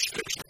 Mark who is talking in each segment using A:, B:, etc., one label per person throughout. A: restriction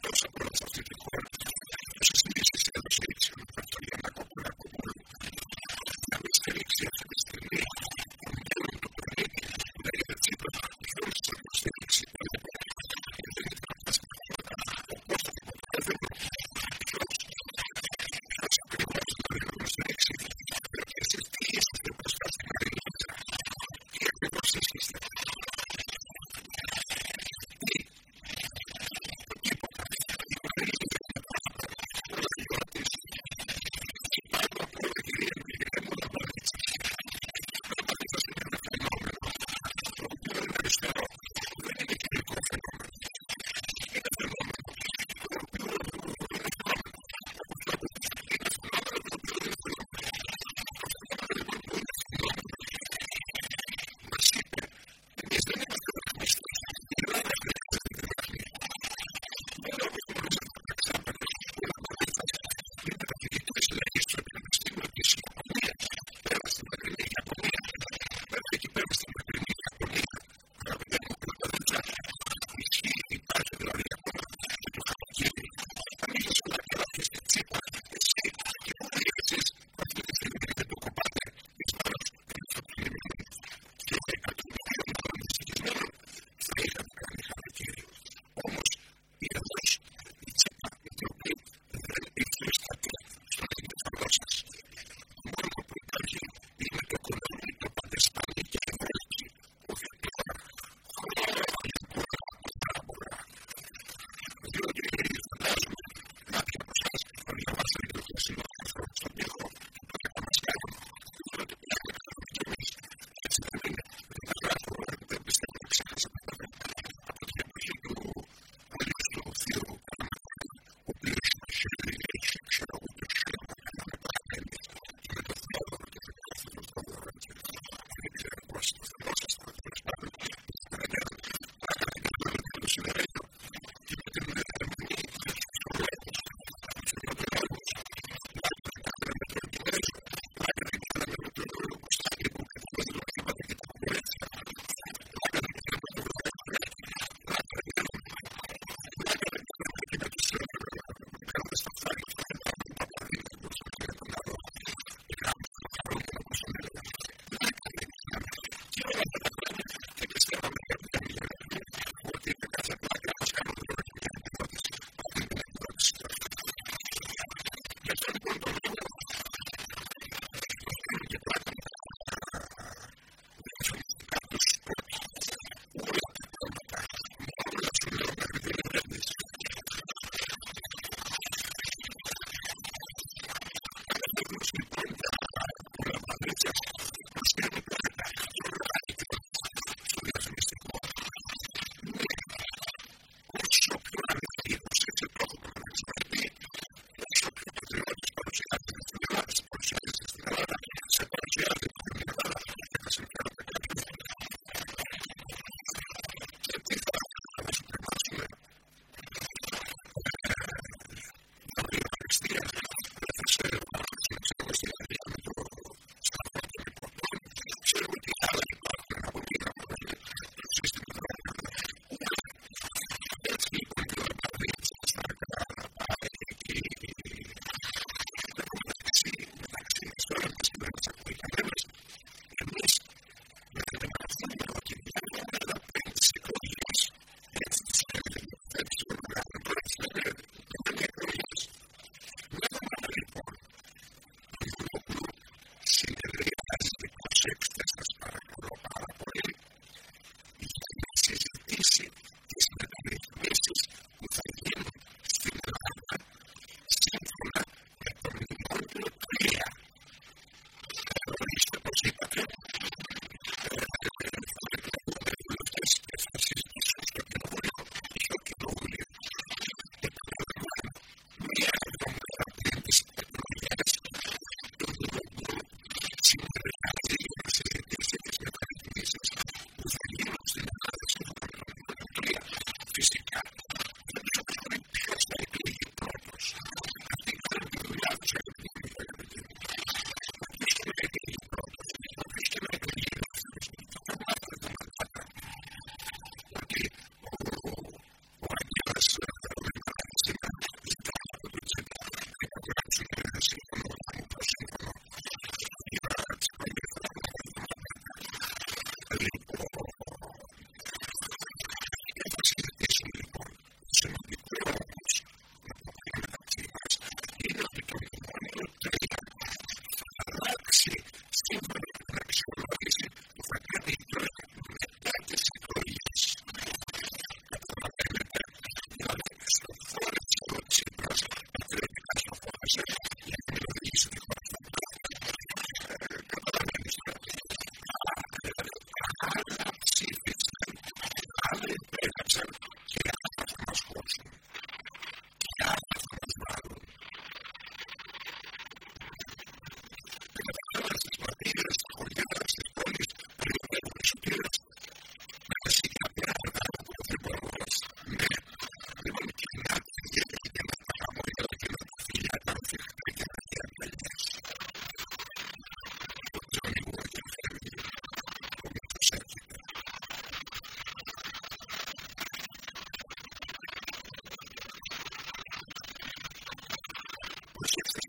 A: Thank you.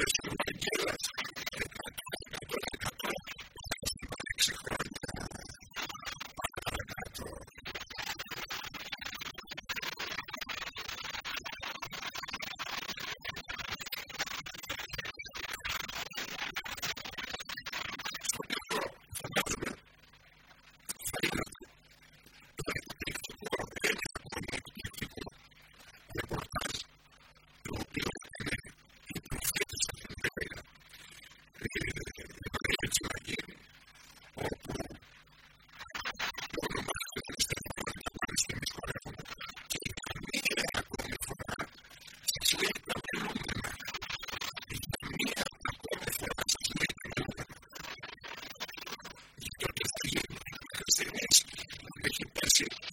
A: this сильнейших, никаких пассивных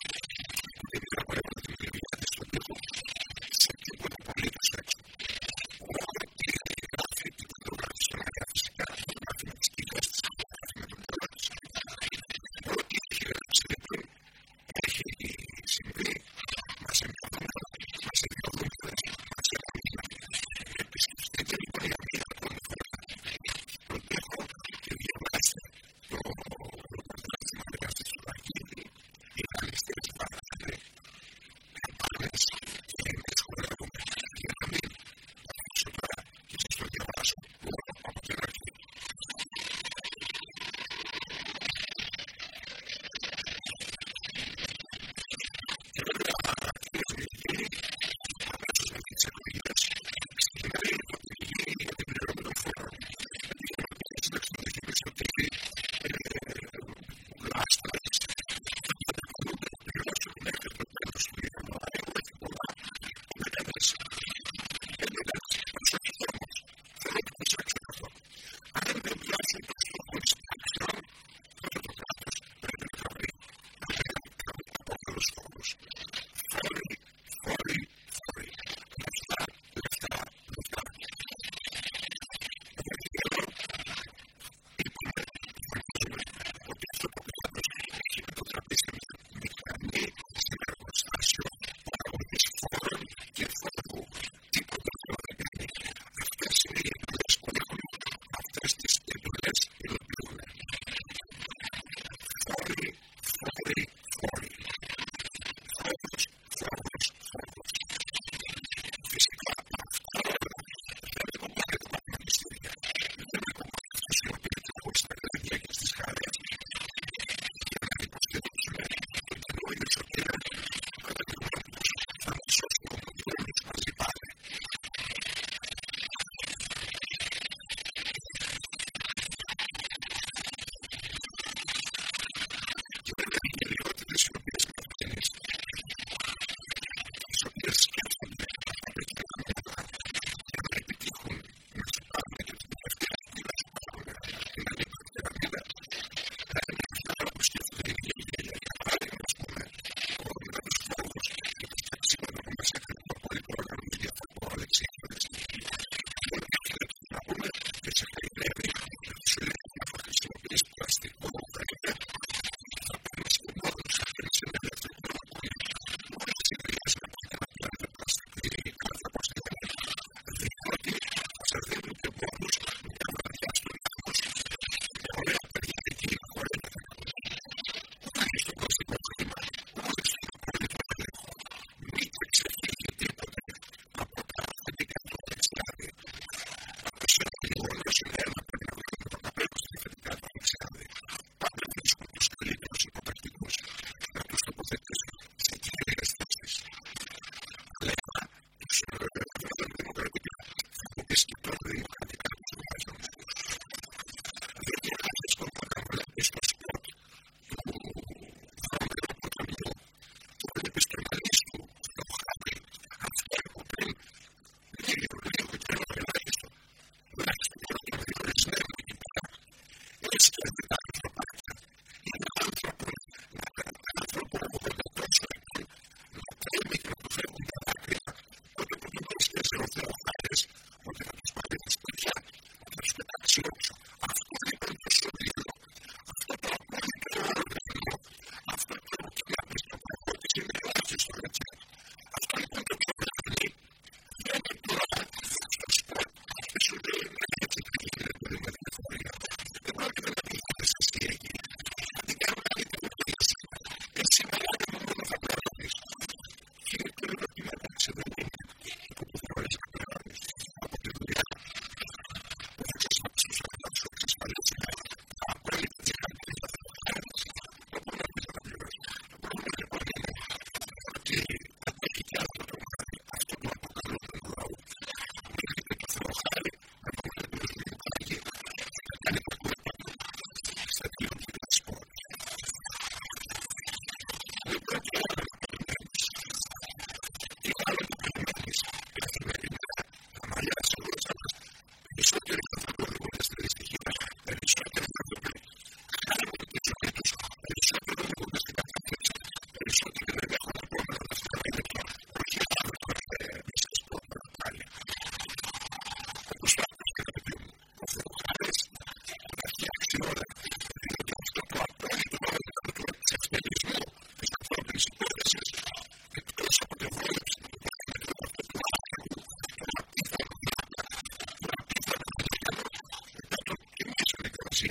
A: she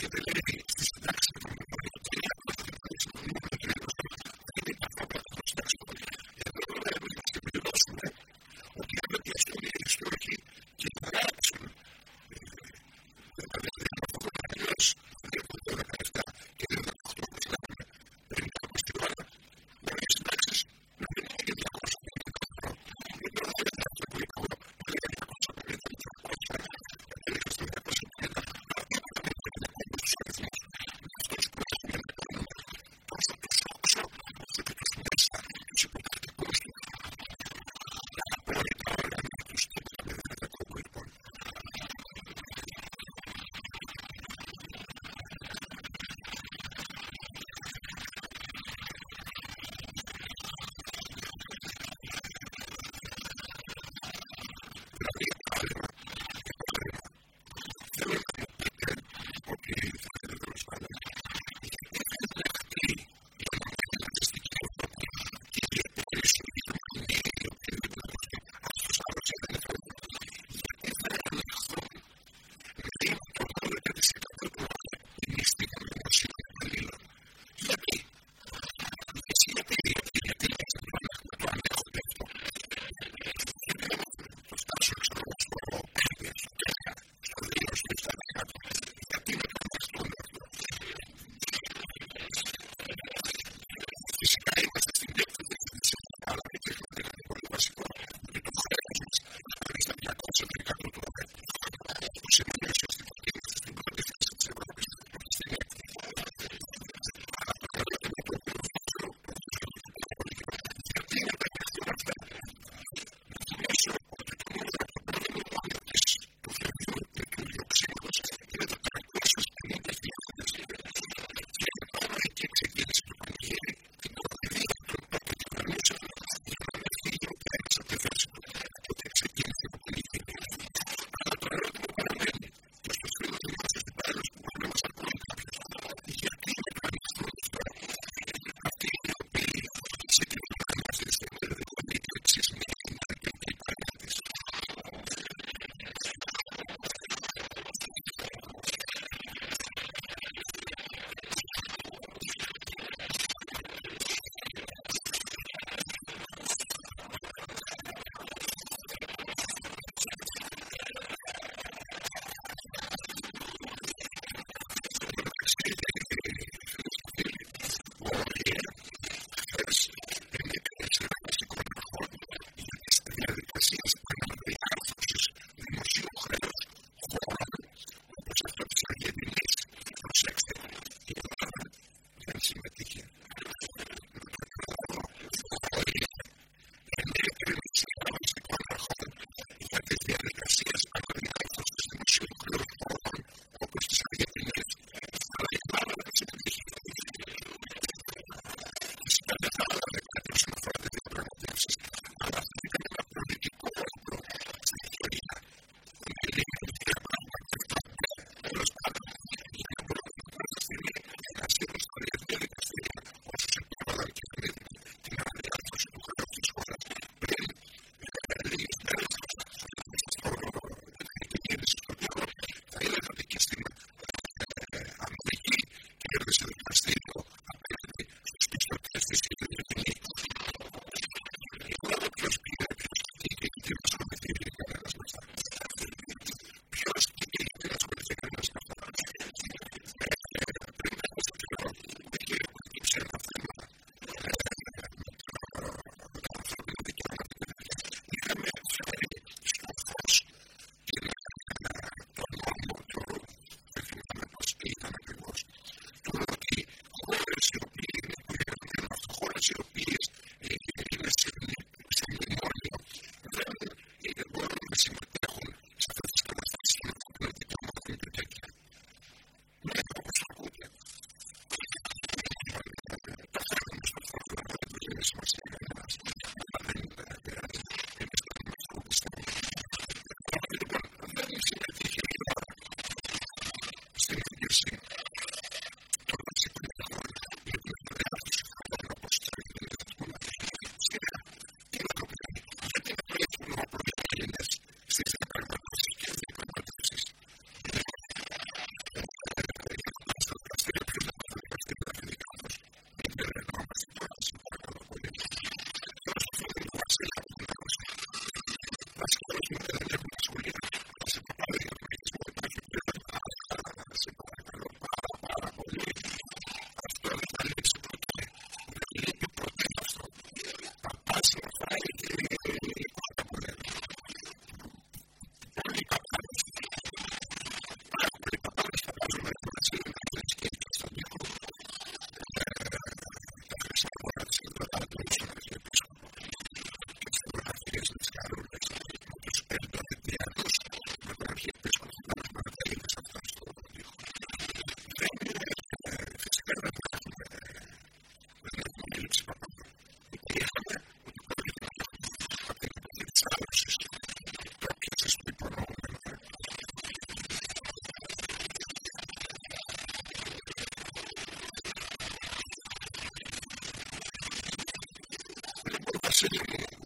A: que te lee pierdes el Christmas Thank you.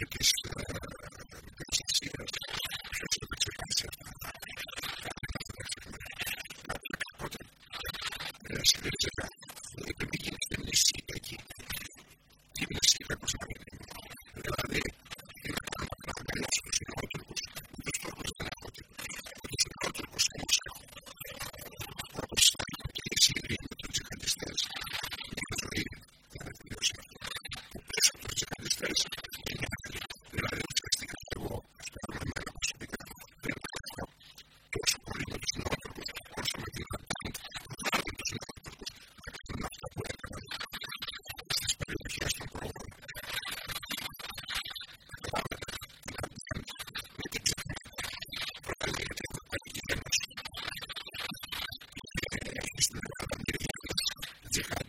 A: Turkish Yeah.